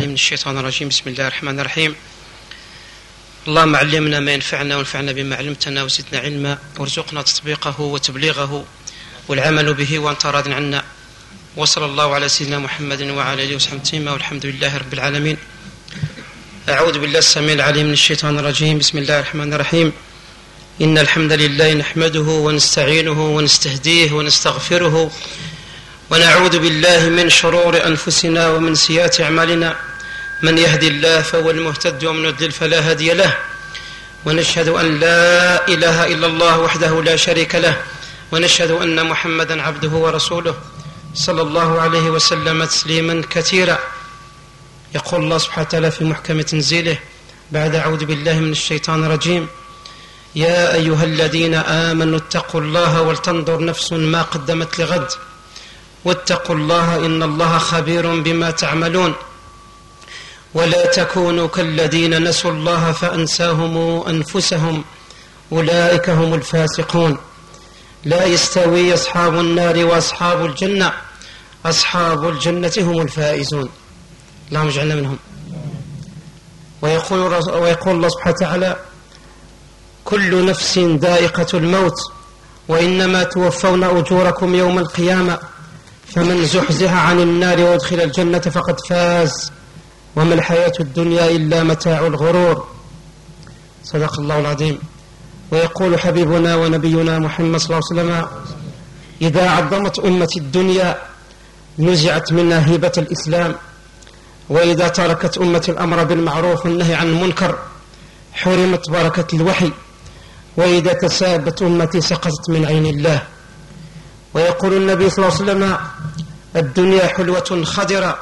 العليم من الشيطان الرجيم. بسم الله الرحمن الرحيم. اللهم علمنا ما ينفعنا وانفعنا بما علمتنا وزدنا علما. وارزقنا تطبيقه وتبليغه والعمل به. وأنت راض عنا. وصلى الله على سيدنا محمد وعلى آله وصحبه والحمد لله رب العالمين. أعوذ بالله السميع العليم من الشيطان الرجيم. بسم الله الرحمن الرحيم. إن الحمد لله نحمده ونستعينه ونستهديه ونستغفره ونعوذ بالله من شرور أنفسنا ومن سيئات أعمالنا. من يهدي الله فهو المهتد ومن يضلل فلا هادي له. ونشهد أن لا إله إلا الله وحده لا شريك له. ونشهد أن محمدا عبده ورسوله صلى الله عليه وسلم تسليما كثيرا. يقول الله سبحانه وتعالى في محكم تنزيله بعد أعوذ بالله من الشيطان الرجيم. يا أيها الذين آمنوا اتقوا الله ولتنظر نفس ما قدمت لغد. واتقوا الله إن الله خبير بما تعملون. ولا تكونوا كالذين نسوا الله فأنساهم أنفسهم. أولئك هم الفاسقون. لا يستوي أصحاب النار وأصحاب الجنة. أصحاب الجنة هم الفائزون. اللهم اجعلنا منهم. ويقول ويقول الله سبحانه وتعالى كل نفس ذائقة الموت وإنما توفون أجوركم يوم القيامة فمن زحزح عن النار وأدخل الجنة فقد فاز. وما الحياة الدنيا إلا متاع الغرور. صدق الله العظيم. ويقول حبيبنا ونبينا محمد صلى الله عليه وسلم إذا عظمت أمة الدنيا نزعت منها هيبة الإسلام وإذا تركت أمة الأمر بالمعروف والنهي عن المنكر حرمت بركة الوحي وإذا تسابت أمتي سقطت من عين الله. ويقول النبي صلى الله عليه وسلم الدنيا حلوة خضرة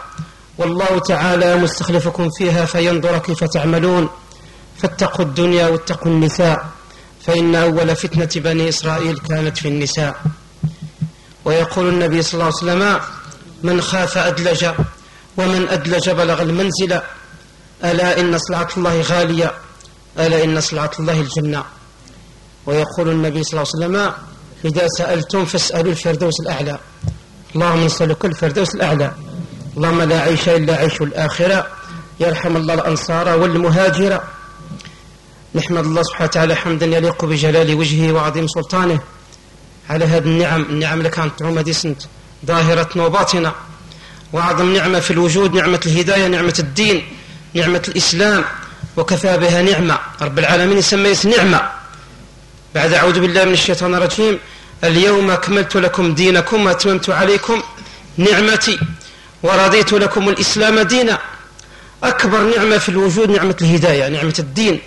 والله تعالى مستخلفكم فيها فينظر كيف تعملون. فاتقوا الدنيا واتقوا النساء فإن أول فتنة بني إسرائيل كانت في النساء. ويقول النبي صلى الله عليه وسلم من خاف أدلج ومن أدلج بلغ المنزل ألا إن صلعة الله غالية ألا إن صلعة الله الجنة. ويقول النبي صلى الله عليه وسلم إذا سألتم فاسألوا الفردوس الأعلى. اللهم نسألك الفردوس الأعلى اللهم لا عيش إلا عيش الآخرة يرحم الله الأنصار والمهاجر. نحمد الله سبحانه وتعالى حمدا يليق بجلال وجهه وعظيم سلطانه. على هذه النعم النعم اللي كانت تعوم سنت ظاهرة وباطنة وأعظم نعمة في الوجود نعمة الهداية نعمة الدين نعمة الإسلام. وكفى بها نعمة. رب العالمين يسمى نعمة. بعد أعوذ بالله من الشيطان الرجيم. اليوم أكملت لكم دينكم وأتممت عليكم نعمتي. ورضيت لكم الإسلام دينا. أكبر نعمة في الوجود نعمة الهداية نعمة الدين.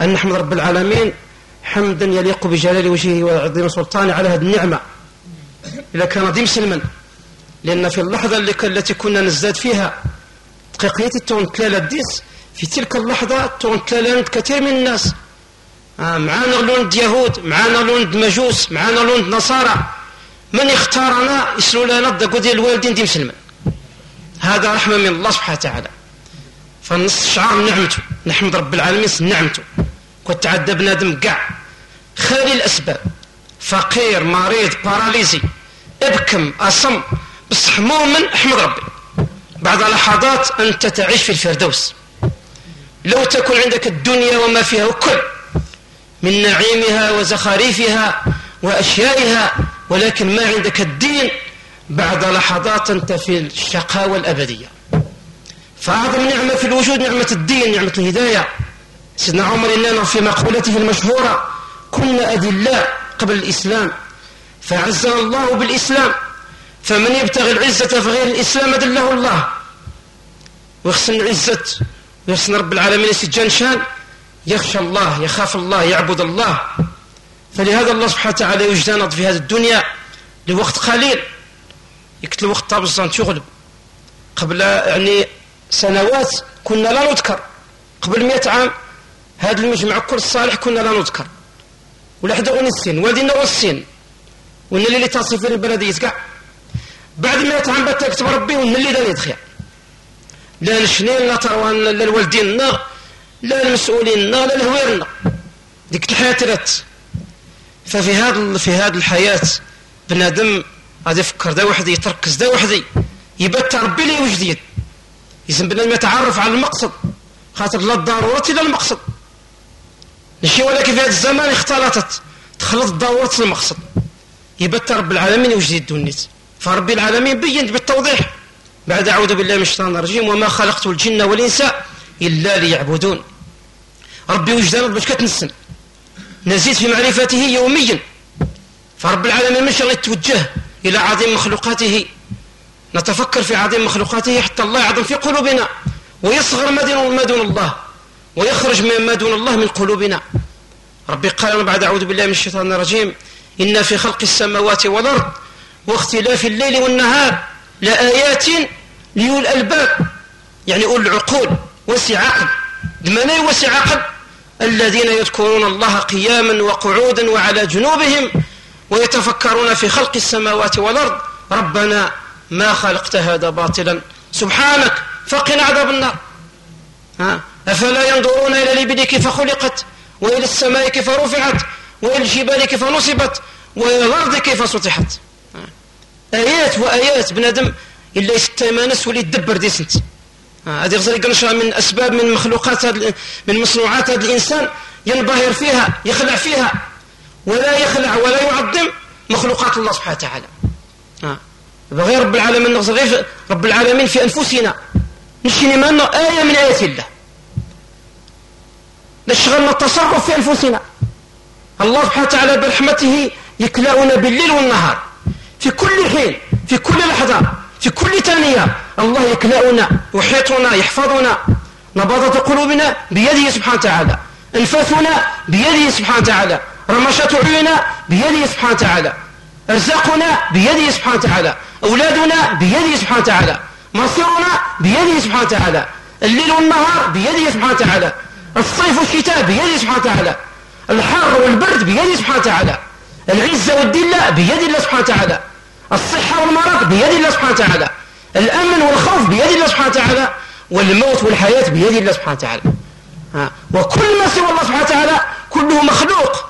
أن نحمد رب العالمين حمدا يليق بجلال وجهه وعظيم سلطانه على هذه النعمة. إذا كان دي مسلما لأن في اللحظة التي كنا نزداد فيها دقيقية تون تلالة ديس في تلك اللحظة تون تلالة كثير من الناس. آه معانا لوند يهود معانا لوند مجوس معانا لوند نصارى. من اختارنا؟ يسلو لنا الدقو ديال الوالدين دي مسلمين هذا رحمة من الله سبحانه وتعالى. فنص شعار نعمته. نحمد رب العالمين نعمته. كنت عدى بنادم كاع خالي الأسباب. فقير مريض باراليزي. ابكم أصم. بصح مؤمن أحمد ربي. بعد لحظات أنت تعيش في الفردوس. لو تكون عندك الدنيا وما فيها وكل. من نعيمها وزخاريفها وأشيائها. ولكن ما عندك الدين بعد لحظات أنت في الشقاوة الأبدية. فأعظم نعمة في الوجود نعمة الدين نعمة الهداية. سيدنا عمر إننا في مقولته المشهورة كنا أذلاء قبل الإسلام فعزنا الله بالإسلام فمن يبتغي العزة في غير الإسلام أدله الله. ويخصن العزة ويخصن رب العالمين سجان شان يخشى الله يخاف الله يعبد الله. فلهذا الله سبحانه وتعالى يجدنا في هذه الدنيا لوقت قليل. يقتل وقت طابزان تغلب قبل يعني سنوات كنا لا نذكر. قبل مئة عام هذا المجمع كل الصالح كنا لا نذكر. ولا حدا السن والدينا السن. وان اللي تصف البلدية كاع بعد مئة عام بات يكتب ربي وان اللي داني يدخل لا نشنين لا تروان لا الوالدين لا المسؤولين لا الهويرنا ديك الحياة رات. ففي هذا في هذه الحياة بنادم غادي يفكر دا وحدي يتركز دا وحدي يبات ربي لي وجديد يلزم بنادم يتعرف على المقصد. خاطر لا الضرورة إلا المقصد. ماشي ولكن في هذا الزمان اختلطت تخلط الضرورة المقصد. يبت رب العالمين يوجد الدنيت. فرب العالمين بين بالتوضيح. بعد أعوذ بالله من الشيطان الرجيم وما خلقت الجن والإنس إلا ليعبدون. ربي وجدان باش كتنسن؟ نزيد في معرفته يوميا. فرب العالمين مش يتوجه. إلى عظيم مخلوقاته. نتفكر في عظيم مخلوقاته حتى الله يعظم في قلوبنا. ويصغر ما دون الله. ويخرج ما دون الله من قلوبنا. ربي قال بعد أعوذ بالله من الشيطان الرجيم. إن في خلق السماوات والأرض واختلاف الليل والنهار لآيات لأولي الألباب. يعني أولي العقول. وسع عقل. لمن وسع عقل؟ الذين يذكرون الله قياما وقعودا وعلى جنوبهم ويتفكرون في خلق السماوات والأرض. ربنا ما خلقت هذا باطلا. سبحانك فقنا عذاب النار. ها؟ أفلا ينظرون إلى الإبل كيف خلقت وإلى السماء كيف رفعت وإلى الجبال كيف نصبت وإلى الأرض كيف سطحت. آيات وآيات بنادم إلا يستيمانس ولا يدبر دي سنت. هذه غزالي قنشرة من أسباب من مخلوقات من مصنوعات هذا الإنسان ينبهر فيها يخلع فيها. ولا يخلع ولا يعظم مخلوقات الله سبحانه وتعالى. بغير رب العالمين نغزر رب العالمين في أنفسنا. نشيني ما آية من آيات الله. نشغلنا التصرف في أنفسنا. الله سبحانه وتعالى برحمته يكلأنا بالليل والنهار. في كل حين في كل لحظة في كل ثانية الله يكلأنا يحيطنا يحفظنا. نبضة قلوبنا بيده سبحانه وتعالى. أنفاسنا بيده سبحانه وتعالى. رمشة عيوننا بيده سبحانه وتعالى ارزاقنا بيده سبحانه وتعالى اولادنا بيده سبحانه وتعالى مصيرنا بيده سبحانه وتعالى الليل والنهار بيده سبحانه وتعالى الصيف والشتاء بيده سبحانه وتعالى الحر والبرد بيده سبحانه وتعالى العزة والذلة بيد الله سبحانه وتعالى الصحة والمرض بيد الله سبحانه وتعالى الأمن والخوف بيد الله سبحانه وتعالى والموت والحياة بيد الله سبحانه وتعالى وكل ما سوى الله سبحانه وتعالى كله مخلوق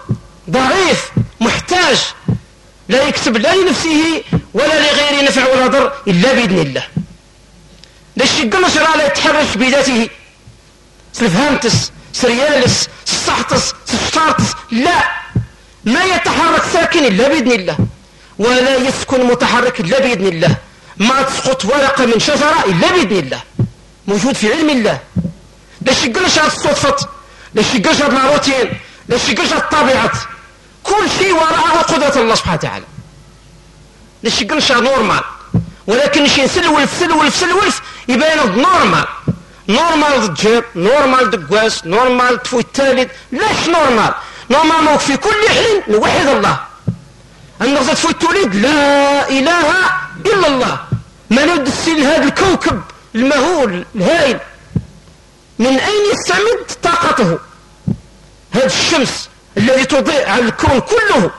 ضعيف محتاج لا يكسب لا لنفسه ولا لغيره نفع ولا ضر إلا بإذن الله. ليش قلنا لا يتحرش بذاته. سلفهامتس سريالس سحطس سشتارتس لا. ما يتحرك ساكن إلا بإذن الله ولا يسكن متحرك إلا بإذن الله ما تسقط ورقة من شجرة إلا بإذن الله. موجود في علم الله. لاش يقلش هاد الصدفة لاش يقلش هاد الروتين لاش يقلش هاد الطبيعة كل شيء وراءه قدرة الله سبحانه وتعالى. لاش يقلش نورمال ولكن شي سلولف سلولف سلولف يبين نورمال نورمال تجيب نورمال دقواس نورمال تفوي الثالث لاش نورمال نورمالمون في كل حين نوحد الله. النغزة تفوي التوليد لا إله إلا الله. من يدسل هذا الكوكب المهول الهائل. من أين يستمد طاقته؟ هذه الشمس. الذي تضيء الكون كله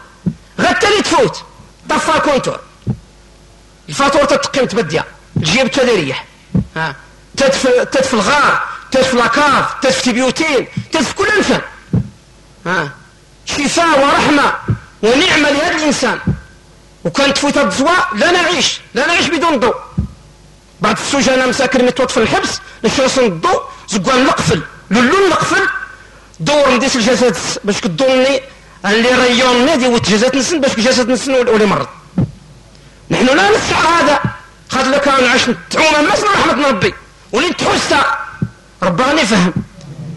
غدا تفوت. طفى كونتور. الفاتورة تتقيم تبديا الجيب تدريح. ها؟ تدف تدف الغار تدف لاكاف تدف بيوتين تدف كل انسان. ها؟ شفاء ورحمة ونعمة لهذا الإنسان. وكان تفوت الضواء لا نعيش لا نعيش بدون ضوء. بعض السجناء مساكن متوت في الحبس نشرس الضوء زقوان نقفل لولو نقفل. دور نديس الجسد باش كدورني اللي ريوني دي وتجسد نسن باش الجسد نسن ولي مرض. نحن لا نستعر هذا. خاطر لو كان عاش تعوم مثل رحمة ربي. ولين تحسها رباني فهم.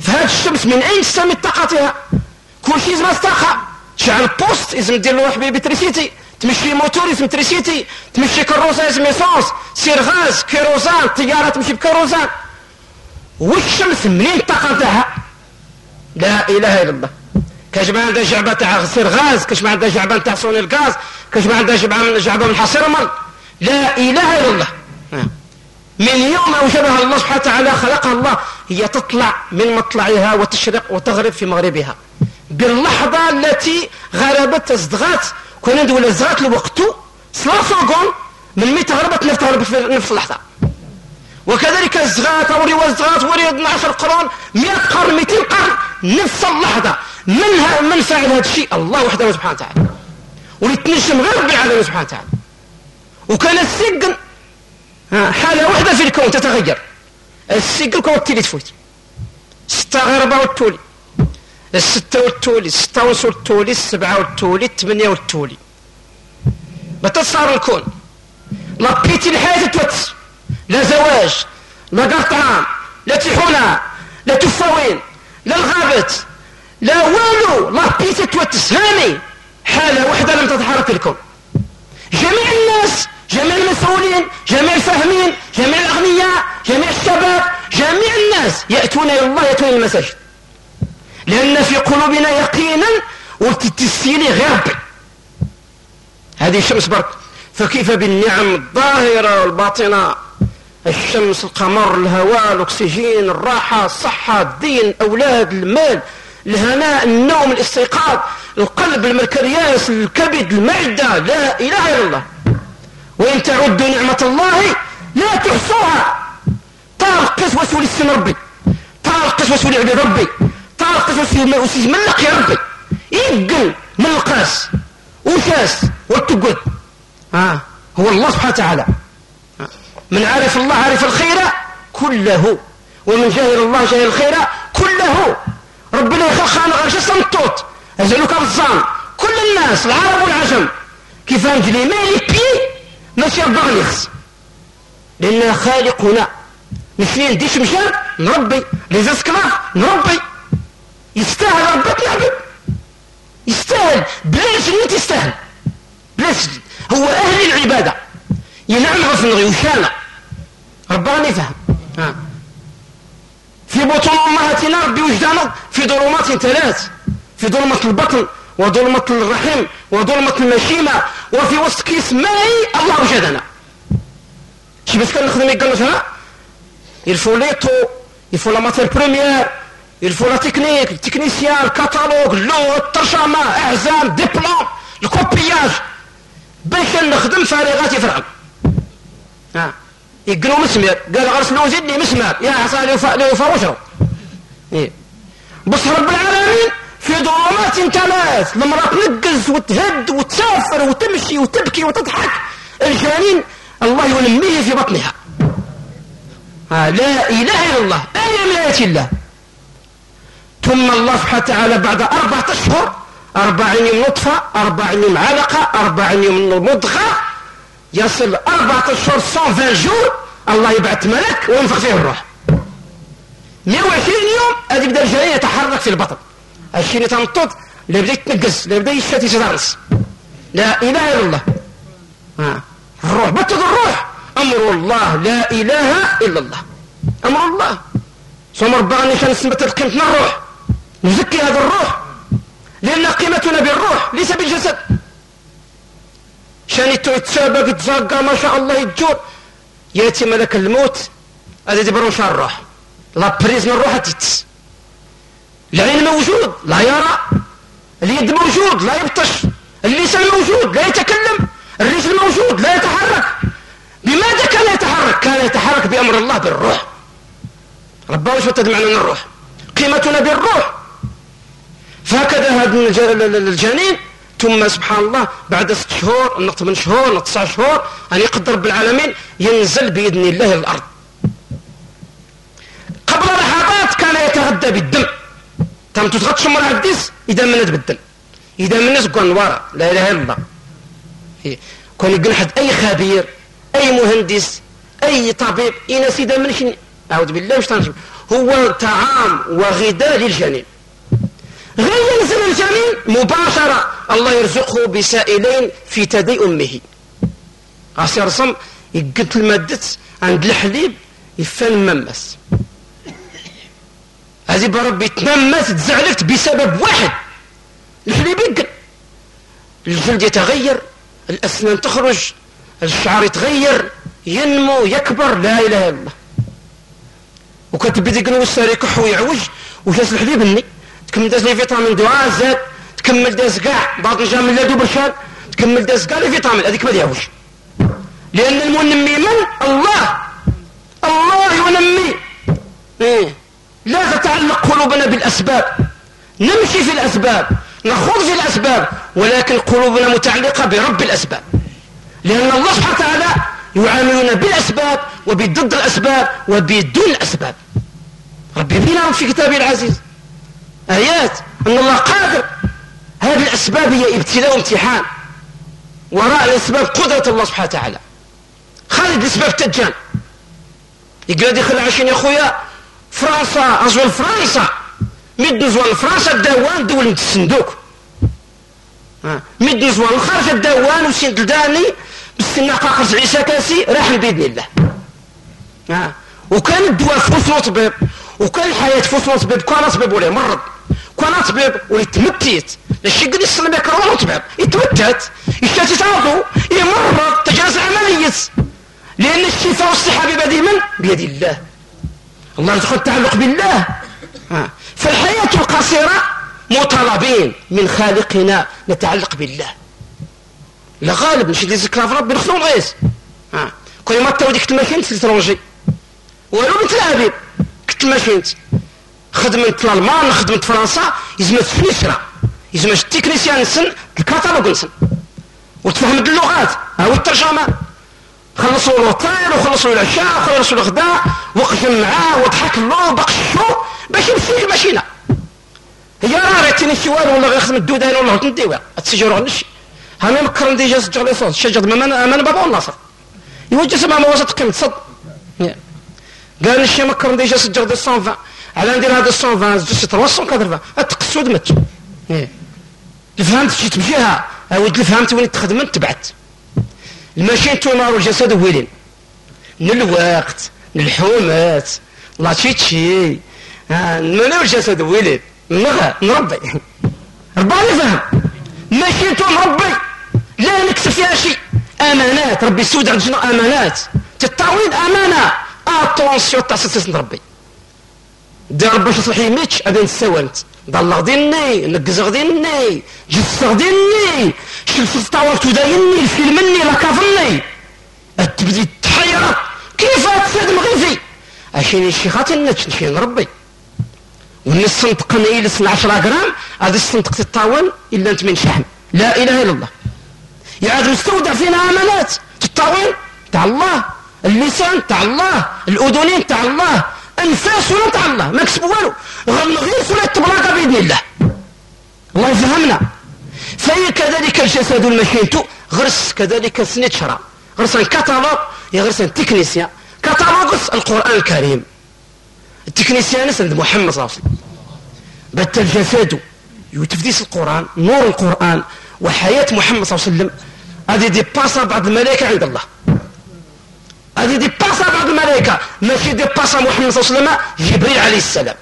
فهاد الشمس من أين تستمد طاقتها؟ كل شيء لازم طاقة. تشعل بوست لازم دير له واحد بالبتريسيتي تمشي موتور اسم تريسيتي تمشي كروسة اسم اسونس سير غاز كيروزان طيارة تمشي بكيروزان والشمس منين الطاقة تاعها لا إله إلا الله. كاش ما عندها جعبة تاع سير غاز كاش ما عندها جعبة تاع صون الغاز كاش ما عندها جعبة من حصير مل لا إله إلا الله. من يوم اوجدها الله سبحانه وتعالى خلقها الله هي تطلع من مطلعها وتشرق وتغرب في مغربها. باللحظة التي غربت ازدغات كنا ندول ازدغات الوقت سلا سكون من متى غربت نفط تغرب في نفس اللحظة. وكذلك ازدغات أو روا ازدغات وريد 12 قرون 100 قرن 200 قرن نفس اللحظة منها من فعل هذا الشيء؟ الله وحده سبحانه وتعالى. ولتنجم غير بالعالم سبحانه وتعالى. وكان السجن حالة واحدة في الكون تتغير. السيقل كو التيلي تفوت ستة غير ربعة والتولي. الستة والتولي الستة ونص والتولي السبعة والتولي الثمانية والتولي. متى صار الكون. لا بيتي الحياة توتس لا زواج لا قطعان لا تحونا لا تفاوين لا الغابت لا والو لا بيتي توتس هاني حالة واحدة لم تتحرك الكون جميع الناس جميع المسؤولين جميع الفاهمين جميع الأغنياء جميع الشباب جميع الناس يأتون إلى الله يأتون إلى المساجد. لأن في قلوبنا يقينا وتتسيني غير ربي هذه الشمس برك فكيف بالنعم الظاهرة والباطنة؟ الشمس القمر الهواء الأكسجين الراحة الصحة الدين الأولاد المال الهناء النوم الاستيقاظ القلب المركرياس الكبد المعدة لا إله إلا الله. وإن تعدوا نعمة الله لا تحصوها. طارق قسوة للسن ربي. طارق قسوة لعبد ربي. طارق قسوة ملق يا ربي. يقل من القاس. وشاس والتقد آه هو الله سبحانه وتعالى. من عرف الله عرف الخير كله ومن جاهل الله جاهل الخير كله. ربنا يخلق غير شو صمتوت أزعلوك بالظان كل الناس العرب والعجم كيف أنجلي؟ ما يبي ماشي بغليخس لأن خالقنا مشي ديش مشان نربي لي اسكلاف نربي يستاهل ربك نعبد يستاهل. بلاش اللي تستاهل. بلاش. هو أهل العبادة. ينعم غفنغي وشانا ربنا يفهم ها. في بطون أمهاتنا ربي وجدانا في ظلمات ثلاث. في ظلمة البطن وظلمة الرحم وظلمة المشيمة وفي وسط كيس ماء الله وجدنا شي بس كنخدم يقال هنا il faut les taux il faut la matière première il الترجمة إعزام ديبلوم الكوبياج. باش نخدم فارغات يفرغ ها. يقلوا مسمر قال غرسلوا زدني مسمر يا عصا ليوفى وشرب إيه. بس رب العالمين في ظلمات ثلاث. المرأة تنقز وتهد وتسافر وتمشي وتبكي وتضحك الجنين الله ينميه في بطنها. آه لا إله إلا الله أي من آيات الله ثم الله سبحانه وتعالى بعد أربعة أشهر أربع يوم نطفة أربع يوم علقة أربع يوم مضغة يصل أربعة أشهر 120 جور الله يبعث ملك وينفخ فيه الروح. 120 يوم هذه يبدا الجنين يتحرك في البطن. الشيء اللي تنطط اللي بدا يتنقص اللي بدا يشتت يتدرس لا إله إلا الله. ها الروح بتد الروح؟ أمر الله لا إله إلا الله. أمر الله. ثم ربنا نشان نثبت قيمتنا الروح. نزكي هذا الروح. لأن قيمتنا بالروح ليس بالجسد. شان يتسابق يتزاقى ما شاء الله يتجور ياتي ملك الموت هذا يدبر شان الروح لا بريز من الروح تتس العين موجود لا يرى. اليد موجود لا يبطش. اللسان موجود لا يتكلم. الرجل موجود لا يتحرك. بماذا كان يتحرك؟ كان يتحرك بأمر الله بالروح. ربنا معنى من الروح؟ قيمتنا بالروح. فهكذا هذا الجنين ثم سبحان الله بعد ست شهور نقطة من شهور نقطة تسع شهور أن يقدر رب العالمين ينزل بإذن الله الأرض. قبل لحظات كان يتغذى بالدم. تم تتغطش مرة الديس إذا منت بالدم إذا منت قوان ورا لا إله إلا الله. كون يقول حد أي خبير أي مهندس أي طبيب إنس إذا منش أعوذ بالله تنجم هو طعام وغذاء للجنين. غير ينزل الجنين مباشرة. الله يرزقه بسائلين في تدي أمه. غاسي رسم يقتل المادة عند الحليب يفان ممس. هذه بربي تنمس تزعلت بسبب واحد. الحليب يقل. الجلد يتغير الأسنان تخرج الشعر يتغير ينمو يكبر لا إله إلا الله. وكتبي ذيك الوسار يكح ويعوج وجاز الحليب الني تكمل داز لي فيتامين دو زاد. تكمل داز كاع. الجام من لادو برشان تكمل داز كاع لي فيتامين. هذيك ما يعوج لأن المنمي من الله. الله ينمي. إيه. لا تتعلق قلوبنا بالأسباب. نمشي في الأسباب. نخوض في الأسباب. ولكن قلوبنا متعلقة برب الأسباب. لأن الله سبحانه وتعالى يعاملنا بالأسباب وبضد الأسباب وبدون الأسباب. ربي يبين في كتابه العزيز. آيات أن الله قادر. هذه الأسباب هي ابتلاء وامتحان وراء الأسباب قدرة الله سبحانه وتعالى. خالد الأسباب تجان. يقول دخل عشان يا خويا فرنسا أزول فرنسا. مد نزوان فرنسا الدوان دول الصندوق مد نزوان الخارج الدوان وسين داني بالسنة قاقرز عيسى كاسي راح بإذن الله. وكان الدواء فوسو طبيب وكان الحياة فوسو طبيب كان طبيب ولا مرض. كان طبيب ولا تمتيت الشي قد يسلم كرون طبيب يتمتت. يشتات يتعرضوا يمرض تجلس عملية لأن الشفاء والصحة بيد من؟ بيد الله. الله يدخل التعلق بالله. فالحياة القصيرة مطالبين. من خالقنا نتعلق بالله. لا غالب. نشد ذكرى في ربي. نخدم الغيس كل ما تاو ديك الماكينة في الترونجي ولو بنت الابيب كنت. خدمت الألمان خدمت فرنسا يزمت سويسرا يزمت التكنيسيان نسن الكاتالوج نسن. وتفهم اللغات. هاو الترجمة. خلصوا له الطير وخلصوا العشاء وخلصوا الغداء. وقسم معاه وضحك له وبقشو باش يمشي الماشينة. هي راه ريتيني شي والو ولا غير خدم الدودان ولا غلط نديوها. تسجلوا غنشي هاني مكرم ديجا سجل لي صوت شجر ما أنا بابا والناصر يوجه سمع ما وسط قيمة صد قال الشي مكرم ديجا سجل دي 120 على ندير هذا 120 زوج 380 تقصو دمت الفهمت شي بجهه أود الفهمت وين تخدمت تبعت. الماشين تمارو الجسد ويلين. من الوقت الحومات لا تشي. من الجسد ويلين. نغى نربي رباني فهم. ماشي توم ربي. لا نكسب فيها شيء أمانات. ربي سود عندنا أمانات. تطاوين أمانة. اتونسيون تاع ستة ربي. دار باش تصلح يميتش أبي نسوانت ضل غديني نقز غديني جس غديني شلف ودايني الفيلمني لا كافني تبدي تحيرت كيف تسد مغيفي اشيني شي خاطر نتش ربي. ونستنطق نيلس 10 غرام هذا استنطق تطاول إلا أنت من شحم لا إله إلا الله. يعاد مستودع فينا امانات تطاول تاع الله. اللسان؟ تاع الله. الأذنين؟ تاع الله. انفاس تاع الله ما كسبوا والو. غير ولا تبلاقى بإذن الله. الله يفهمنا. فهي كذلك الجسد المشيت. غرس كذلك سنتشرا غرس كاتالوج غرس تكنيسيا كاتالوجس القرآن الكريم. التكنيسيان عند محمد صلى الله عليه وسلم. بات الجسد. يتفديس القرآن. نور القرآن. وحياة محمد صلى الله عليه وسلم. هذه دي باسا بعض الملائكة عند الله. هذه دي باسا بعض الملائكة. ماشي دي باسا محمد صلى الله عليه وسلم جبريل عليه السلام.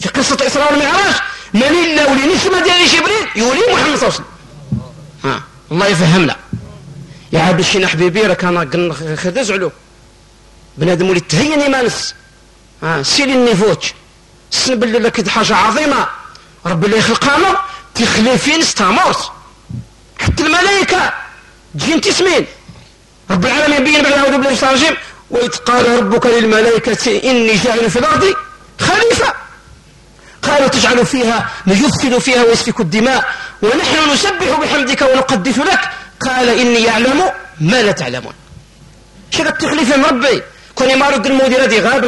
في قصة الإسراء والمعراج من إلا ولي؟ نسمة ديال جبريل يولي محمد صلى الله عليه وسلم. ها الله يفهمنا. يا عبد الشين حبيبي راك أنا خذ زعلو. بنادم ولي تهيني ما نس. ها سيلي النيفوتش سن بالله لك حاجة عظيمة. ربي اللي خلقنا تخلي فين حتى الملائكة. تجي تسمين. رب العالمين بين بعد أعوذ بالله من الرجيم. وإذ قال ربك للملائكة إني جاعل في الأرض خليفة. قالوا تجعل فيها نجفل فيها ويسفك الدماء ونحن نسبح بحمدك ونقدس لك. قال إني يعلم ما لا تعلمون. شنو التخليف من ربي؟ كوني ما رد المدير هذه غاب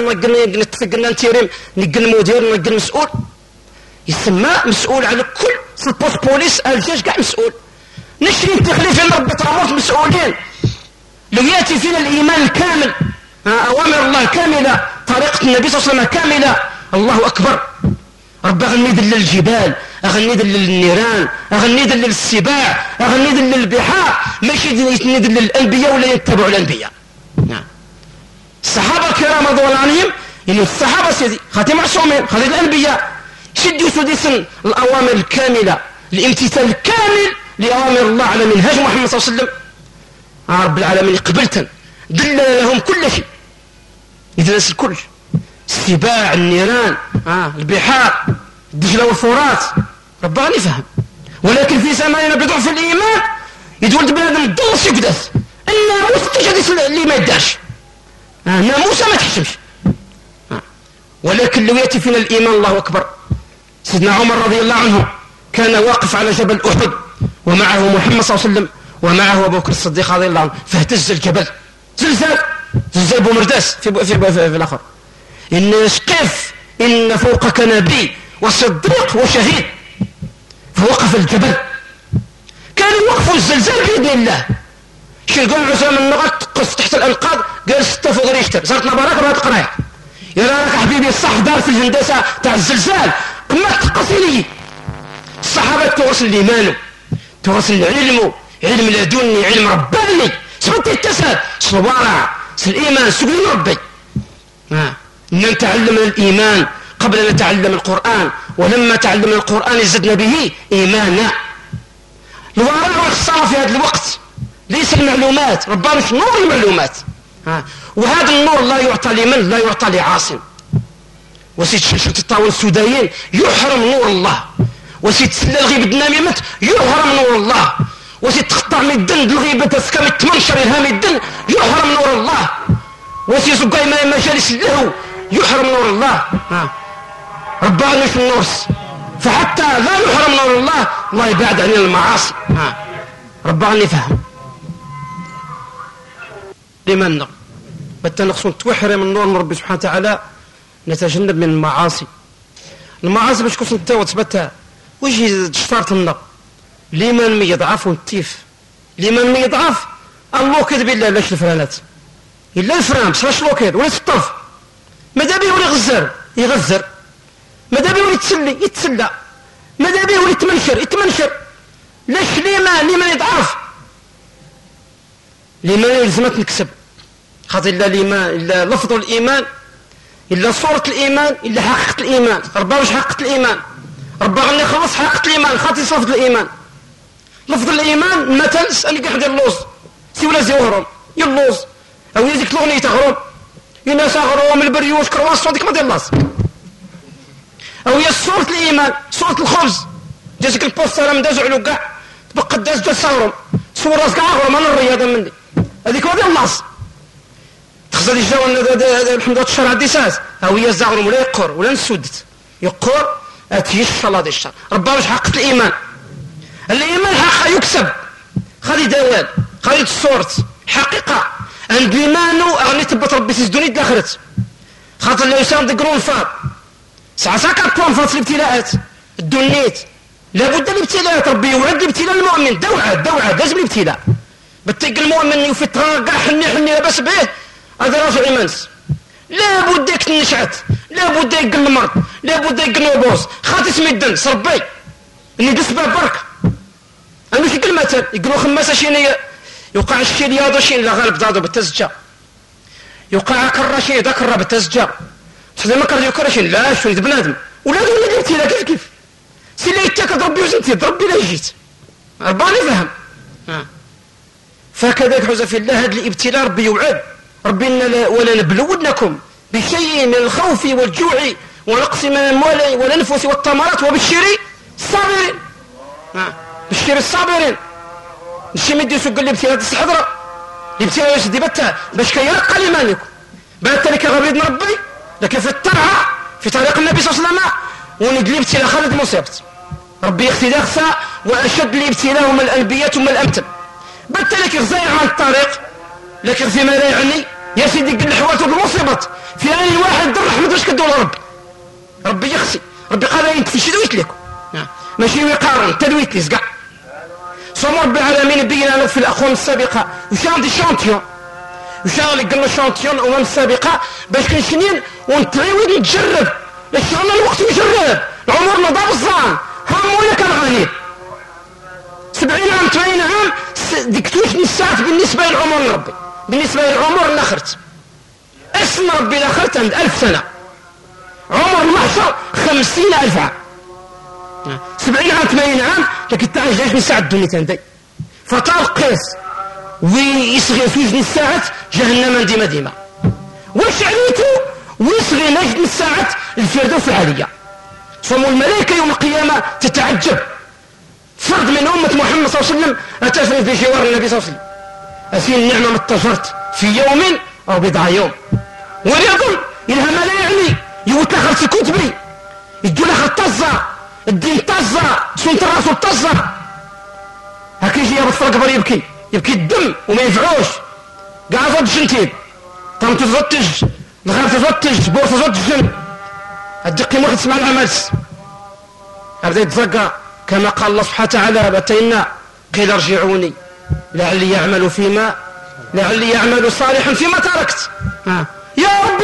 نتفقنا نتيرم نقل المدير نقل مسؤول. يسمى مسؤول على كل في البوست بوليس الجيش كاع مسؤول. نشري التخليف من ربي طاموس مسؤولين. ليأتي فينا الإيمان الكامل. أوامر الله كاملة طريقة النبي صلى الله عليه وسلم كاملة. الله أكبر. رب أغني دل الجبال أغني دل النيران أغني دل السباع أغني دل البحار ماشي دل الأنبياء ولا يتبعوا الأنبياء؟ نعم. الصحابة الكرام الله عنهم يعني الصحابة سيدي خاتي معصومين خاتي الأنبياء. شدوا سديسا الأوامر الكاملة الامتثال الكامل لأوامر الله على منهاج محمد صلى الله عليه وسلم. آه رب العالمين قبلتا دل لهم كل شيء. يدرس الكل السباع النيران آه البحار الدجلة والفرات. رب غني فهم. ولكن في زماننا بضعف الإيمان. يتولد بنادم الدوس يقدس. الناموس تجدس اللي ما يدارش. آه ناموسة ما تحشمش. آه. ولكن لو يأتي فينا الإيمان الله أكبر. سيدنا عمر رضي الله عنه كان واقف على جبل أحد ومعه محمد صلى الله عليه وسلم. ومعه أبو بكر الصديق رضي الله عنه فاهتز الجبل. زلزال! زلزال بومرداس في, في, في, في, الآخر. إن قف إن فوقك نبي وصديق وشهيد. فوقف الجبل. كان يوقفوا الزلزال بإذن الله. شي يقول عثمان النغط قص تحت الأنقاض قال ستة فوق ريشتر. صارت نبارك بعد قراية يا راك حبيبي الصح دار في الهندسة تاع الزلزال. قمت تقصي الصحابة توصل الإيمان توصل العلم علم لدني علم رباني سبت التسهل صبارع الإيمان سقلين ربي. آه. نتعلم الإيمان قبل أن نتعلم القرآن. ولما تعلمنا القرآن زدنا به إيمانا. الوراء والخسارة في هذا الوقت. ليس المعلومات. ربما مش نور المعلومات؟ ها. وهذا النور لا يعطى لمن؟ لا يعطى لعاصم. وسيد شفت الطاول السودايين يحرم نور الله. وسيد تسلى الغيبة النميمة يحرم نور الله. وسيد تقطع من الدن الغيبة من 18 إرهام الدن يحرم نور الله. وسيد سقاي مجالس اللهو يحرم نور الله. ها. ربنا مش النورس. فحتى لا يحرم نور الله الله يبعد عن المعاصي. ها. ربنا يفهم لمن بتا نقصون توحرم النور من ربي سبحانه وتعالى نتجنب من المعاصي. المعاصي باش كنت أنت وتثبتها. وش شفارة النار لمن من يضعف ونتيف لمن من يضعف الله كذب الا لاش الفرانات؟ إلا الفران بس لو كذب ولا الطرف ماذا بيه ولي غزر يغزر. ماذا بيه ولي يتسلي يتسلى. ماذا بيه ولي يتمنشر؟ يتمنشر. لاش لما لمن يضعف؟ لمن يلزمك نكسب خاطر إلا الإيمان إلا لفظ الإيمان إلا صورة الإيمان إلا حقيقة الإيمان. ربما مش حقيقة الإيمان. ربما غني خلص حقيقة الإيمان خاطر لفظ الإيمان. لفظ الإيمان مثل سألك أحد اللوز. سيولا زيوهرم يلوز أو يزيك الأغنية تغرم يناس أغرم البريوش كرواس صوتك ما دير أو هي صورة الإيمان صورة الخبز. جازك البوستر من دازو علو كاع تبقى داز داز صغرم صور راسك أغرم أنا الرياضة مني. هذيك ما دير الناس تخزى دي جاو الحمد لله الشرع دي ساس أو هي زغرم ولا يقر ولا نسودت. يقر أتيش دي الشر ربما مش حقة الإيمان. الإيمان حقا يكسب. خلي دوال خلي تصورت حقيقة. عند الإيمان أغني تبت ربي سيزدوني داخلت خاطر لو يسام دقرون فار ساعة بوان فاصل الابتلاءات. الدنيت. لابد الابتلاءات ربي. يوعد الابتلاء المؤمن. دوعة دوعة. لازم الابتلاء. بتلقى المؤمن يفت كاع حني حني لاباس به. هذا راجع إيمانس لابد تنشعت لابد يقل المرض. لابد يقل نوبوس خاطي سمي الدن صربي اني دس برك مش يقول مثل يقولوا خماسه شيني يوقع الشيء رياضه شي لا غالب دادو بالتزجا يوقع كرة شي ذاك بالتزجا تخدم ما كرة يكرة شي لا شو بنادم ولا ولا قلتي لا كيف كيف. سي اللي يتاكد ربي وزنتي ربي لا جيت. رباني فهم. فكذلك حوزة في الله هذا الإبتلاء ربي يوعد. ربي ولا نبلونكم بشيء من الخوف والجوع ونقص من الاموال والأنفس والثمرات وبشر الصابرين بشر الصابرين. نشي مدي يسوق الابتلاء الحضره الابتلاء واش دي بتا باش كيرقى ايمانكم بات لك غريد ربي. لكن في الطرعه في طريق النبي صلى الله عليه وسلم. ونقل الابتلاء خالد مصيبت ربي اختلاف وأشد الابتلاء هم الانبياء ثم الامثل بات لك غزاير عن الطريق. لكن فيما لا يعني. يا سيدي قل حوات المصيبة في أي واحد در رحمة واش كدور ربي ربي يخسي ربي قال إنت في دويت لكم ماشي ويقارن تدويت لي زقع. صوم رب العالمين بين لنا في الأقوام السابقة؟ وش عندي شانتيون. وش اللي قلنا شانتيون الأمم السابقة باش كنشنين ونتعاود نتجرب باش عندنا الوقت نجرب عمرنا ضاب الظان هم ولا كان غني سبعين عام 80 عام ديك توش الساعات بالنسبة للعمر ربي. بالنسبة للعمر الأخرت اسم ربي الأخرت عند ألف سنة. عمر المحشر خمسين ألف عام. سبعين عام ثمانين عام لكن تعال جايش من ساعة الدنيا تندي. فطال قيس ويصغي في وزن الساعة جهنم ديما ديما. واش عليتو ويصغي نجد الساعة الفردوس العالية فمو الملائكة يوم القيامة تتعجب. فرد من أمة محمد صلى الله عليه وسلم أتفرد بجوار النبي صلى الله عليه وسلم. أسين النعمة متجرت في يوم أو بضع يوم. وليقل إلها ما لا يعني يوت لها في كتبي يدو لها الطزة الدين طزة سنة الرسول طزة. هكا يجي يابط في القبر يبكي يبكي الدم وما ينفعوش قاعد ضد جنتين تم تزوتج الغار تزوتج بور تزوتج الدقي ما تسمع العملس أبدا يتزقى كما قال الله سبحانه وتعالى أتينا قيل ارجعوني لعلي يعمل فيما لعلي يعمل صالحا فيما تركت. يا ربي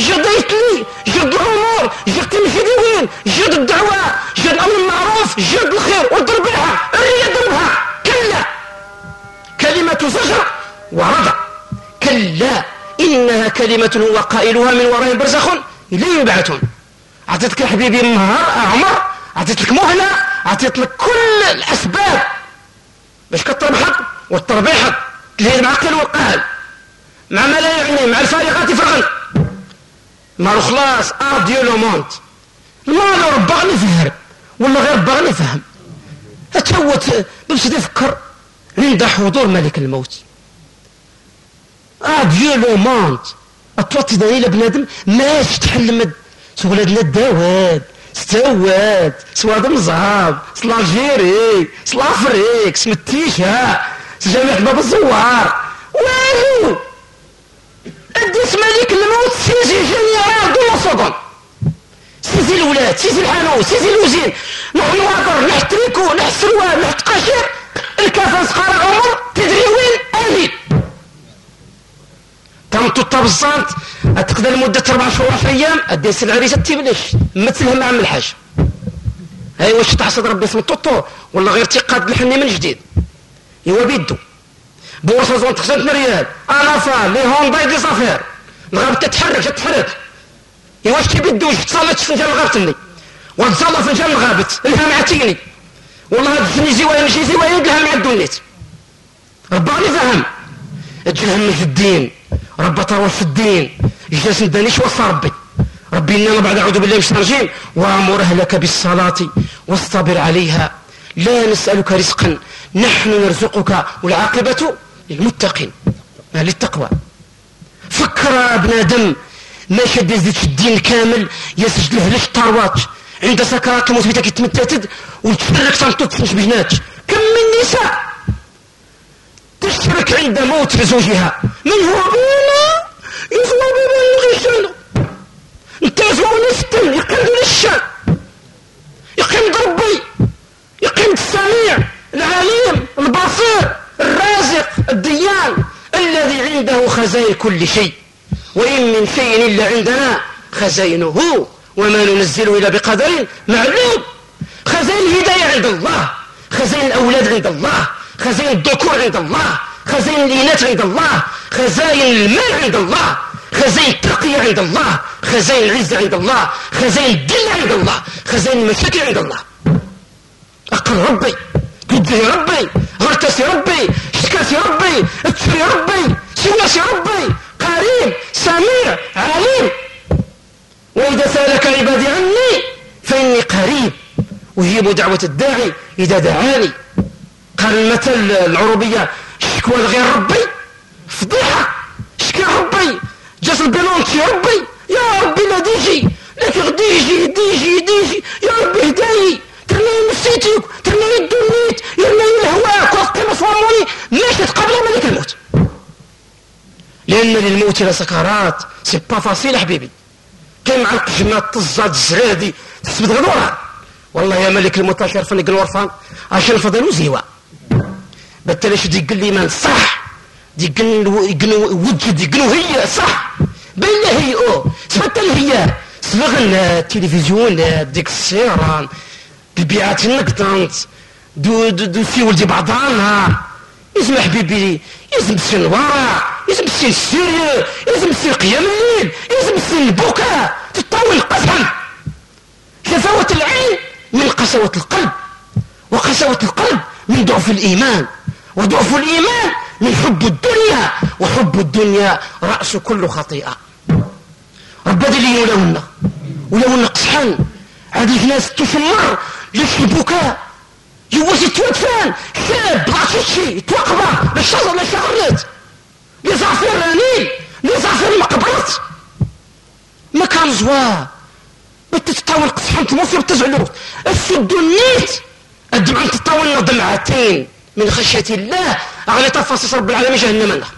الري جديت لي جد الأمور جد المفيدين جد الدعوه جد الامر المعروف جد الخير وضربها الري ضربها كلا كلمه زجر ورضا كلا انها كلمه هو قائلها من ورائهم برزخ اليه يبعثون اعطيتك يا حبيبي نهار عمر اعطيت لك مهله اعطيت لك كل الاسباب باش كتربحك وتربيحك اللي المعقل والقهل مع ما لا يعني مع الفارغات فرغن مالو خلاص ار ديو لو مونت مالو ربا غني فهم ولا غير ربا فهم. اتهوت باش يفكر عند حضور ملك الموت. ار ديو لو مونت. أتوطي إلى بنادم ماش تحلمد ولادنا الدواد ستواد سواد مزهاب سلاجيري سلافريك سمتيشا جامع باب الزوار. والو اديس ملك الموت سيزي جنيرال دو صدم سيزي الولاد سيزي الحانو سيزي الوزين نحن واقر نحت ريكو نحت سروال نحت قشر الكافة سقارة عمر تدري وين؟ امين تم تطبزانت تقدر لمدة أربع شهور أيام. أديس العريسة تيبلش مثلها مع عم الحاج هاي واش تحصد ربي اسم الطوطو؟ ولا غير تيقاد الحني من جديد. هو بيدو. بورصة زون تخسنت ريال أنا فا لي هونداي دي صافير الغاب تتحرك تتحرك. يا واش تيبدو واش تصلت فنجان الغابتني وتصلى فنجان الغابت لها معتيني والله هاد الزني زوايا ماشي زوايا لها مع الدونيت رباني فهم. اجلهم في الدين. رب تروى في الدين. جالس ندانيش وصى ربي؟ ربي إننا بعد أعوذ بالله الشيطان الرجيم. وأمر أهلك بالصلاة واصطبر عليها. لا نسألك رزقا. نحن نرزقك والعاقبة للمتقين للتقوى. فكر بنادم ما شد يزيد الدين كامل يسجد له ليش طاروات عند سكرات الموت بتاعك يتمتتد وتفرق تنطط في بجنات كم من نساء تشترك عند موت لزوجها. من هو بينا يفوى بينا يغشل انتازوا ونستن يقيم للشأن. يقيم ربي. يقيم السميع العليم البصير الرازق. الديان الذي عنده خزائن كل شيء. وإن من شيء إلا عندنا خزائنه وما ننزله إلا بقدر معلوم. خزائن الهداية عند الله. خزائن الأولاد عند الله. خزائن الذكور عند الله. خزائن الإناث عند الله. خزائن المال عند الله. خزائن التقية عند الله. خزائن العزة عند الله. خزائن الدين عند الله. خزائن المشاكل عند الله. أقل ربي. قدري ربي. غرتسي ربي. شكاسي ربي اتفري ربي سواسي ربي قريب سميع عليم. وإذا سألك عبادي عني فإني قريب. أجيب دعوة الداعي إذا دعاني. قال المثل العربية شكوى لغير ربي؟ فضيحة شكي ربي؟ جاس البيلونتي ربي؟ يا ربي لا ديجي لكن غدي يجي ديجي ديجي يا ربي هداي ترني نسيتك ترني الدنيت يرني الهواك وقت مصوروني ماشي قبل ملك الموت لأن للموت لسكرات سي با فاسيل حبيبي. كان معلق جمات طزات الزغادي تثبت غدورها والله يا ملك الموت شرفني قل ورفان عشان فضلوا زيوا بالتالي دي قال لي من صح؟ دي قنو وجه دي هي صح. بين هي أو. سبت هي. سبغنا التلفزيون ديك السيران البيعات النقطانت دو دو دو في ولدي بعضانا. يسمع حبيبي. يلزم السن السيريو يلزم السن قيام الليل السن البكاء. تطول قسم شفاوة العين من قسوة القلب وقسوة القلب من ضعف الإيمان وضعف الإيمان من حب الدنيا وحب الدنيا رأس كل خطيئة. ربنا لي ولونا ولونا قصحان هذه ناس تشمر ليش البكاء؟ يواش يتوفان شاب بغا شي توقبا للشجر لزعفير راني لزعفير مقبرت ما كان زوا. بتتطاول قصحان تموفي بتزعلو السد النيت الدمعة تطاول دمعتين من خشية الله. أغني تفاصيص رب العالمين جهنم الله.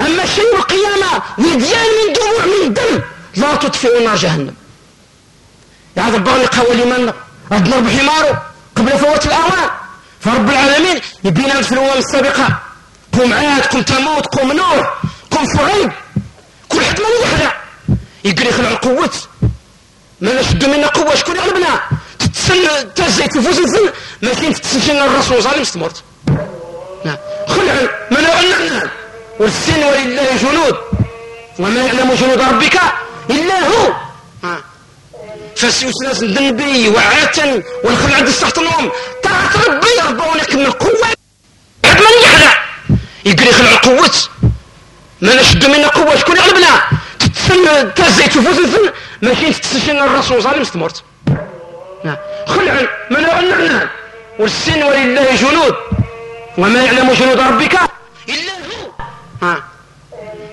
أما شيء القيامة وديان من دموع من دم لا تطفئ نار جهنم. يا رباني قوى لمن أضرب حماره قبل فوات الأوان فرب العالمين يبينا في الأمم السابقة. قوم عاد قوم تموت قوم نور قوم فغيب كل حد ما يخدع يقري يخلع القوة. ما نشد منا قوة شكون يغلبنا تتسن تزيت تفوز الزن ما كاين تتسن الرسول ظالم استمرت نعم. خلع. ما نعلم والسن ولله جنود. وما يعلم جنود ربك إلا هو. فسيوسلاس النبي وعاتا والخلع عند السحط النوم. طاعت ربي يرضونك من القوة. عد من يخلع يقري يخلع القوة. ما نشد منا قوة شكون يغلبنا تتسن تزيت الزن ماشي تتسن الرسول ظالم استمرت خلع ما نعلم والسن ولله جنود. وما يعلم جنود ربك إلا هو. ها.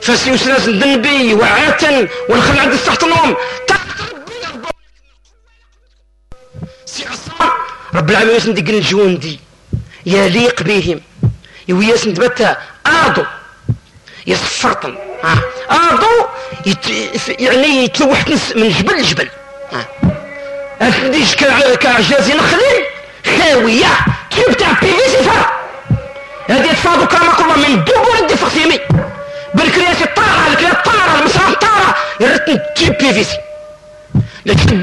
فسيسلس النبي وعاتا والخلع عند تحت النوم. سي عصام رب العالمين يسند الجوندي يليق بهم. وياس ندبتا آضو يصفرطن آضو يت... يعني يتلوح من جبل لجبل. أفديش كعجاز نخلين خاوية كيف تاع بي في سي هذه تفاضوا كرامك الله من دوبو عندي فخسيمي بالكرياسي طارة الكريا طارة المسرح طارة. يرتن تجيب بي في سي لا تدين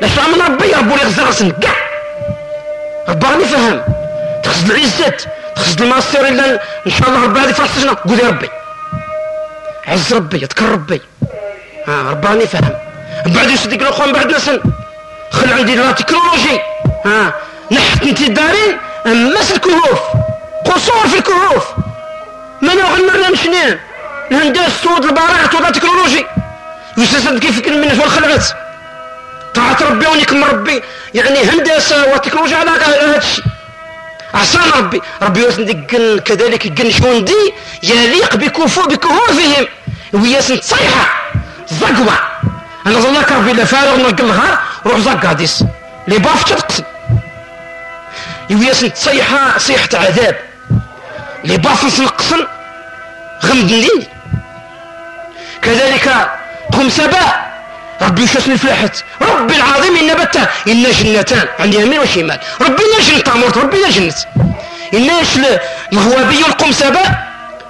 لا شرع من ربي؟ ربو لي غزر راسن كاع. ربي راني فهم تخصد العزات تخصد الماستر إلا إن شاء الله ربي هذه فرح السجنة. قولي ربي. عز ربي يذكر ربي. ها ربي راني فهم بعد يصدق الاخوان بعد نسن خل عندي لا تكنولوجي. ها نحت انت الدارين أمس الكهوف. قصور في الكهوف. من غنى شنين الهندسة سود البراعة ولا تكنولوجي. يسلسل كيف كل من والخلعت طاعة ربي ونيك ربي. يعني هندسة وتكنولوجيا على هذا الشيء. عصان ربي ربي يوسن كذلك يقن شون دي يليق بكفو بكهوفهم. وياسن تصيحة زقوة. أنا ظنك ربي لا فارغ نقلها روح زق هاديس لي باف تقتل وياسن تصيحة صيحة عذاب. لي باف نقصن غمدني. كذلك قم سبا. ربي شسن الفلاحت ربي العظيم إن بته إن جنتان عن يمين وشمال ربي إن جنة عمرت ربي إن جنة. إن سبا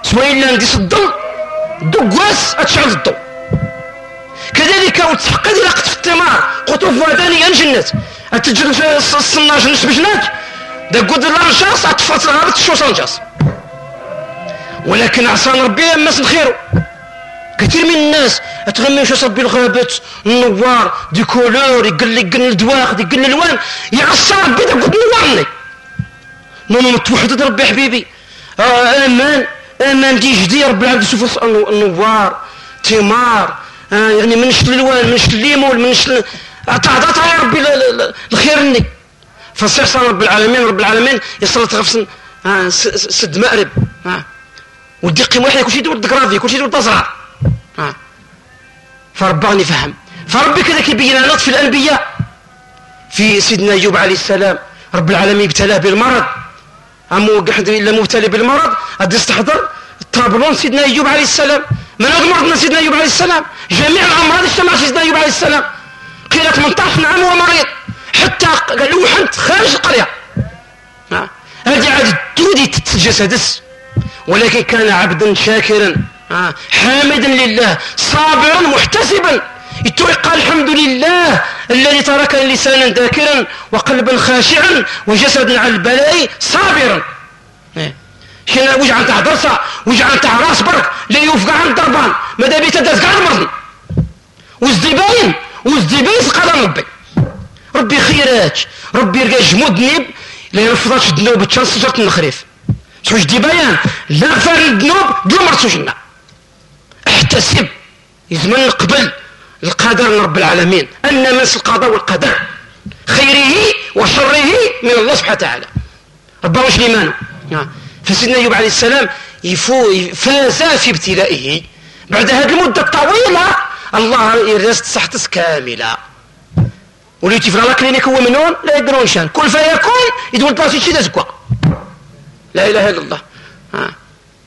سواء إلا نديس الضل دقواس أتشعل الضوء كذلك وتحقق إلى قطف الثمار قطوف وداني أن جنة. أتجد الصناج نسب جنات دا قد الأنشاص أتفرط الغابة تشوص أنجاص ولكن عصان ربي ما خيره كثير من الناس اتغمي شو صبي الغابات النوار دي كولور يقل لي قل الدواخ يقل الالوان يعصى ربي دا قد نورني نو متوحد ربي حبيبي. آه آمان آمان دي جدي ربي العبد شوف النوار تمار. آه يعني منش الالوان منش الليمون منش عطا يا ربي الخير مني فصيح رب العالمين رب العالمين يصل تغفصن. آه سد مأرب. ودي قيم واحد كل شيء يدور كل شيء يدور تزرع. فرباني فهم. فربي كذا كيبين لنا في الانبياء في سيدنا أيوب عليه السلام رب العالمين ابتلاه بالمرض. أمو قحد إلا مبتلي بالمرض. قد يستحضر طابلون سيدنا أيوب عليه السلام. من هذا من سيدنا أيوب عليه السلام؟ جميع الأمراض اجتمع سيدنا أيوب عليه السلام. قيل 18 عام وهو مريض. حتى قالوا حنت خارج القرية. هذه عاد تودي تتجسدس. ولكن كان عبدا شاكرا. حامدا لله صابرا محتسبا. يتوقع الحمد لله الذي ترك لسانا ذاكرا وقلبا خاشعا وجسدا على البلاء صابرا. إيه. شنا وجع تاع درسة وجع تاع راس برك لا يوفق عن ضربان. ماذا بيت داز كاع المرض وزديباين وزديباين قال ربي. ربي خيرات ربي رجع جمود نيب لا يرفضش الذنوب تشان شجرة النخريف. تحوش دي لا غفار الذنوب دلو مرتوشنا احتسب يزمن قبل القدر من رب العالمين. أن مس القضاء والقدر. خيره وشره من الله سبحانه وتعالى. ربما واش الإيمان فسيدنا أيوب عليه السلام فاز في ابتلائه. بعد هذه المدة الطويلة الله يرزق صحته كاملة. وليت في الله كلينيك هو منون لا يدرون شان. كل فيكون يدور بلاصي شي تزكوا لا إله إلا الله.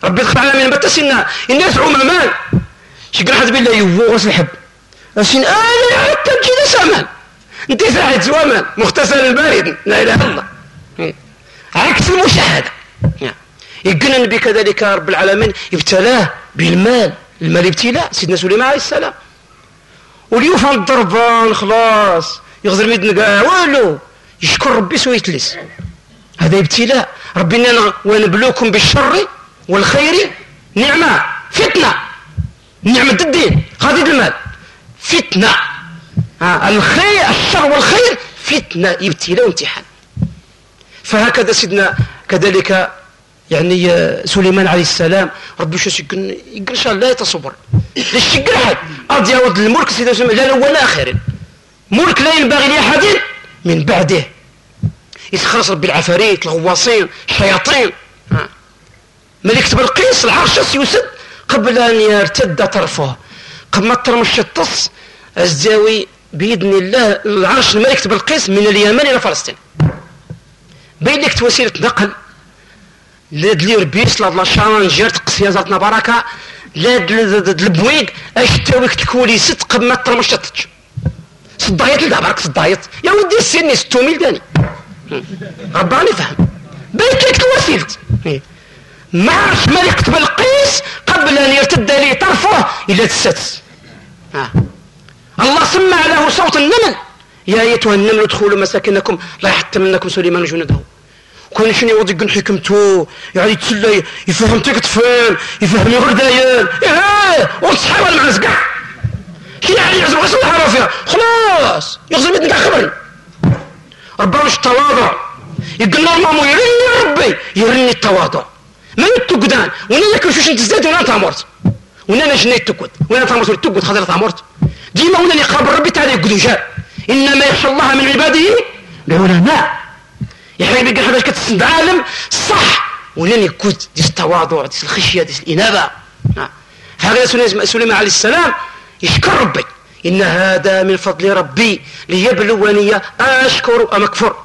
ربي دخل على من بتا سنة الناس عممان شكرا حد بالله يوو غسل الحب أسين أنا حتى تجي سامان أنت ساعد زوامان مغتسل البارد لا إله إلا الله. عكس المشاهدة. يقول النبي كذلك رب العالمين ابتلاه بالمال. المال ابتلاء سيدنا سليمان عليه السلام. وليوفى الضربان خلاص. يغزر ميدن كاع والو. يشكر ربي سوى يتلس. هذا ابتلاء. ربنا ونبلوكم بالشر والخير نعمة فتنة. نعمة الدين خذ المال. فتنة. الخير الشر والخير فتنة ابتلاء وامتحان. فهكذا سيدنا كذلك يعني آه، سليمان عليه السلام ربي شو يقول يقول شاء لا يتصبر. ليش يقول احد ارض يعود الملك سيدنا سليمان لا ولا آخر. ملك لا ينبغي لأحد من بعده. يتخلص ربي العفاريت الغواصين الشياطين. ملك بلقيس العرش يسد قبل أن يرتد طرفه. قبل ما ترمش الطص الزاوي باذن الله العرش الملك بلقيس من اليمن إلى فلسطين. بين لك وسيله نقل. لا دلير بيس لا لا شان جرت قصيا زاتنا بركة. لا البويق أش تاويك تكولي ست قبل ما ترمش تتش صدايت لا برك صدايت. يا ودي السني 600 داني. رباني فهم. بيت لك توسيلت ما عرف ملك بلقيس قبل أن يرتد لي طرفه إلى السدس الله سمع له صوت النمل. يا أيتها النمل ادخلوا مساكنكم. لا يحتملنكم سليمان جنده. كون شنو يوضي يقول حكمته يعني تسلى يفهم تكتفل يفهم يغرد دايان إيه وتصحى مع كاع شنو يعني يعزم غسل الحرافية خلاص يغزم يدنك خبري. ربنا مش التواضع؟ يقول له مامو يرني ربي يرني التواضع. ما يتقدان وأنا ياكل شوش انت زاد وأنا تامرت. وأنا أنا جنيت تقد وأنا تامرت تقد خاطر تامرت. ديما وأنا اللي قابل ربي تعالى يقدو جاء. إنما يخشى الله من عباده العلماء. يا حبيبي قال كتسند عالم صح. ولن يكون ديس التواضع ديس الخشية ديس الإنابة. هذا سليمان عليه السلام يشكر ربي. إن هذا من فضل ربي ليبلوني أشكر أم أكفر.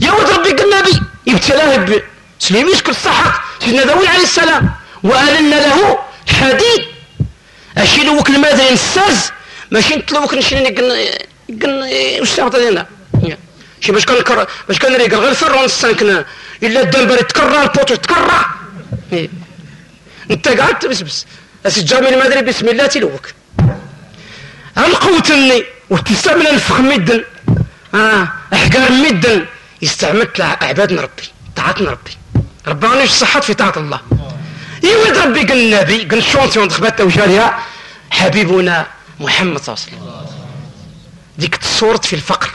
يا ولد ربي قال النبي ابتلاه سليم يشكر الصحة سيدنا داوود عليه السلام وألنا له حديد أشيلوك الماذا ينساز ماشي نطلبوك قلنا قلنا واش تعطي لنا. شي باش كان باش كان ريقل غير فرون السانكنا إلا الدم بارد تكرر البوتو تكرر. إيه. أنت قعدت بس بس. اسجامي المدري بسم الله تلوك. القوتني وتستعمل الفخ مدن. آه أحقار مدن. استعملت عبادنا ربي طاعتنا ربي. ربنا الصحة في طاعة الله. يود ربي قال النبي قال الشونسيون دخبت وجارها حبيبنا محمد صلى الله عليه وسلم. ديك تصورت في الفقر.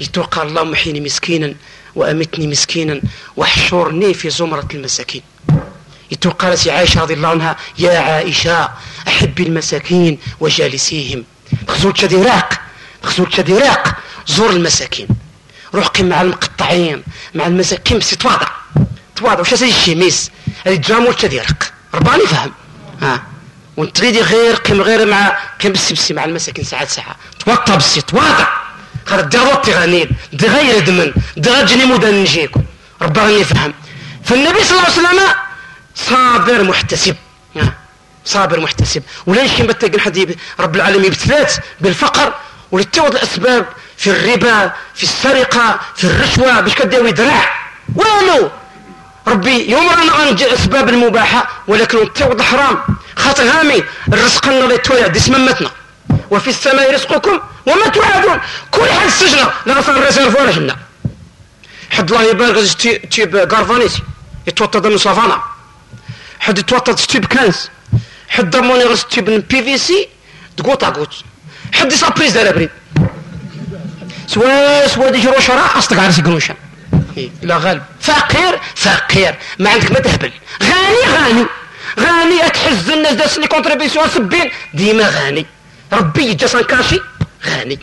يتوقع اللهم محيني مسكينا وأمتني مسكينا واحشرني في زمرة المساكين. يتوقع سي عائشة رضي الله عنها يا عائشة أحبي المساكين وجالسيهم. غزوة شادي راق غزوة شادي راق زور المساكين. روح قيم مع المقطعين مع المساكين بس تواضع تواضع وش هذا الشميس هذه جامو شادي راق رباني فهم. ها. وانت غير قيم غير مع بس بس مع المساكين ساعات ساعة. توطى بس تواضع خاطر دي غوطي غنيل دي غير دمن. دي غجني مودان نجيكم رباني يفهم فالنبي صلى الله عليه وسلم صابر محتسب. صابر محتسب. ولا يمكن بتلقى حد رب العالمين ابتلات بالفقر ولتوض الأسباب في الربا في السرقة في الرشوة باش كداوي دراع. والو. ربي يوم رانا غنجي أسباب المباحة ولكن توض حرام. خاطر هامي الرزق اللي تويا دي سممتنا وفي السماء رزقكم وما توعدون. كل حد السجنة لا صار ريزيرف ولا جنة حد الله يبارك تجيب كارفانيتي يتوطد من صافانا. حد يتوطد تجيب كنز حد ضموني غير تجيب من بي في سي. تقوط قوت حد يصابريز دار بريد. سوا سوا دي جرو شراء اصدق عرسي قنوشا لا غالب. فقير؟ فقير. ما عندك ما تهبل. غني غني. غني اتحز الناس داس لي كونتريبيسيون سبين. ديما غني. ربي يجا كاشي. غني.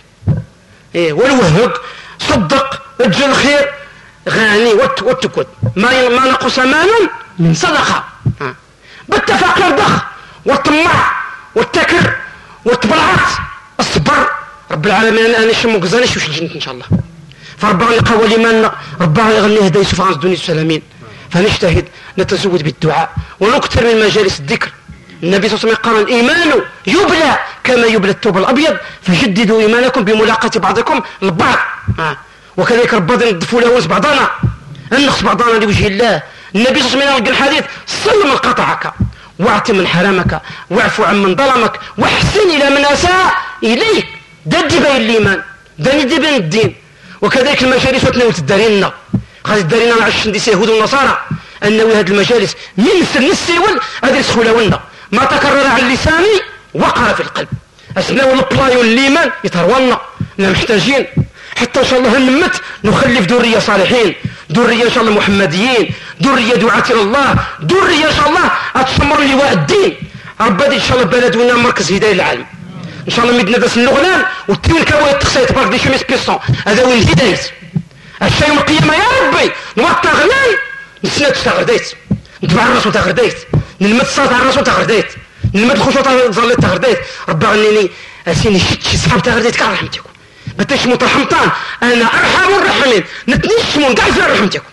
إيه والوهق صدق. أجل الخير. غني. وت وتكد ما ما نقص مال من صدقه بالتفاقير ضخ والطمع. والتكر. والتبرعات. الصبر. رب العالمين أنا شمك زانش وش الجنة إن شاء الله. فربنا قال ولمن ربنا يغني هدى يوسف عن الدنيا السلامين. فنجتهد نتزود بالدعاء ونكثر من مجالس الذكر. النبي صلى الله عليه وسلم قال الإيمان يبلى كما يبلى الثوب الأبيض. فجددوا إيمانكم بملاقاة بعضكم البعض. آه. وكذلك ربنا نضفوا له بعضنا. نخص بعضنا لوجه الله. النبي صلى الله عليه وسلم قال الحديث صل من قطعك واعط من حرمك واعف عن من ظلمك واحسن إلى من أساء إليك. ده بين الإيمان ده بين الدين. وكذلك المجالس وتناول الدارين قال الدارين عش نديس يهود والنصارى. أنه هذه المجالس من السيول هذه السخولة ما تكرر على اللسان وقر في القلب. أسناو البلاي والليمان يترونا. محتاجين. حتى إن شاء الله نمت نخلف ذرية صالحين. ذرية إن شاء الله محمديين. ذرية دعاة إلى الله. ذرية إن شاء الله أتسمر لواء الدين. ربي إن شاء الله بلدنا مركز هداية العالم إن شاء الله مدنا داس النغلان والتين كواي تخسي تبارك دي شميس بيسون هذا هو الهداية الشيء يوم القيامة يا ربي نوطى غناي نسنا تغرديت نتبع الرسول تغرديت نلمت الصلاة على الرسول تغرديت نلمت الخشوع ظليت تغرديت ربي غنيني أسيني شي صحاب تغرديت كان رحمتكم ما تشموا رحمتان أنا ارحم الراحمين نتنشموا كاع في رحمتكم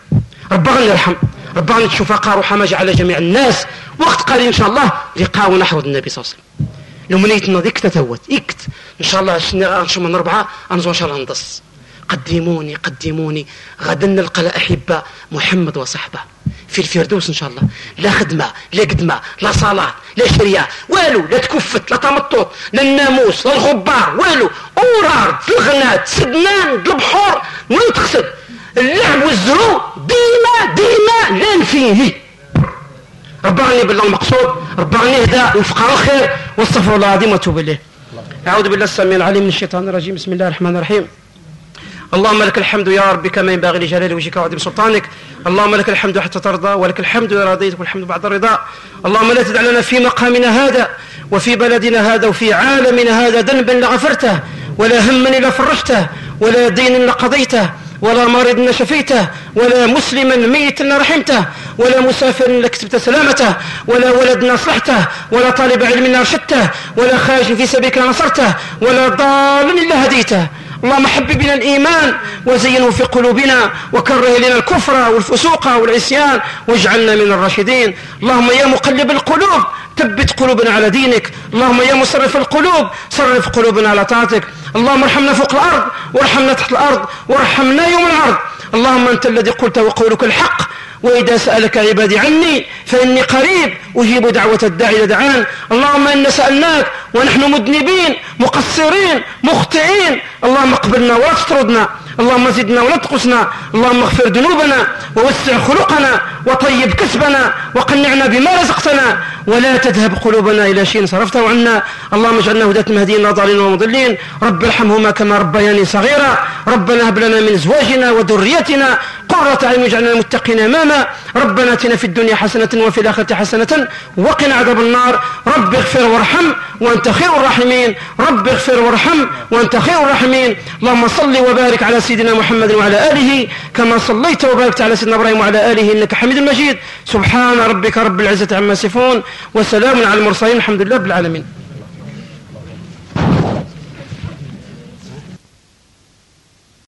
ربي غني يرحم ربي غني تشوف رحمه على جميع الناس وقت قال ان شاء الله لقاء نحو النبي صلى الله عليه وسلم لو منيت ذيك تتوت. إكت. إن شاء الله نشوف من اربعه انزو إن شاء الله ندص قدموني قدموني. غدا نلقى الاحبه محمد وصحبة. في الفردوس إن شاء الله. لا خدمة لا قدمة لا صلاة لا شريعة. والو لا تكفت لا تمطط لا الناموس لا الغبار. والو أورار الغنات سدنان البحور وين تقصد اللعب والزرو ديما ديما لأن فيه. ربعني بالله المقصود ربعني هدا الفقراء الخير واستغفر الله العظيم واتوب إليه. أعوذ بالله السميع العليم من الشيطان الرجيم. بسم الله الرحمن الرحيم. اللهم لك الحمد يا رب كما ينبغي لجلال وجهك وعظيم سلطانك. اللهم لك الحمد حتى ترضى ولك الحمد إذا رضيت والحمد بعد الرضا. اللهم لا تدع لنا في مقامنا هذا وفي بلدنا هذا وفي عالمنا هذا ذنبا لغفرته ولا هما إلا فرجته ولا دين إلا قضيته. ولا مريض شفيته ولا مسلما ميتا رحمته ولا مسافر كتبت سلامته ولا ولد أصلحته ولا طالب علم إلا أرشدته ولا خارج في سبيلك نصرته ولا ضال إلا هديته. اللهم حبب لنا الإيمان وزينه في قلوبنا وكره لنا الكفر والفسوق والعصيان واجعلنا من الراشدين. اللهم يا مقلب القلوب ثبت قلوبنا على دينك. اللهم يا مصرف القلوب صرف قلوبنا على طاعتك. اللهم ارحمنا فوق الأرض وارحمنا تحت الأرض وارحمنا يوم العرض. اللهم أنت الذي قلت وقولك الحق. وإذا سألك عبادي عني فإني قريب أجيب دعوة الداعي إذا دعان اللهم إنا سألناك ونحن مذنبين مقصرين مخطئين. اللهم اقبلنا ولا تطردنا اللهم زدنا ولا تقصنا اللهم اغفر ذنوبنا ووسع خلقنا وطيب كسبنا وقنعنا بما رزقتنا. ولا تذهب قلوبنا إلى شيء صرفته عنا. اللهم اجعلنا هداة مهديين ضالين ومضلين. رب ارحمهما كما ربياني صغيرا. ربنا هب لنا من أزواجنا وذريتنا قرة عين واجعلنا المتقين إماما. ربنا آتنا في الدنيا حسنة وفي الآخرة حسنة وقنا عذاب النار. رب اغفر وارحم وأنت خير الراحمين. رب اغفر وارحم وأنت خير الراحمين. اللهم صل وبارك على سيدنا محمد وعلى آله كما صليت وباركت على سيدنا إبراهيم وعلى آله إنك حميد مجيد. سبحان ربك رب العزة عما يصفون وسلام على المرسلين الحمد لله بالعالمين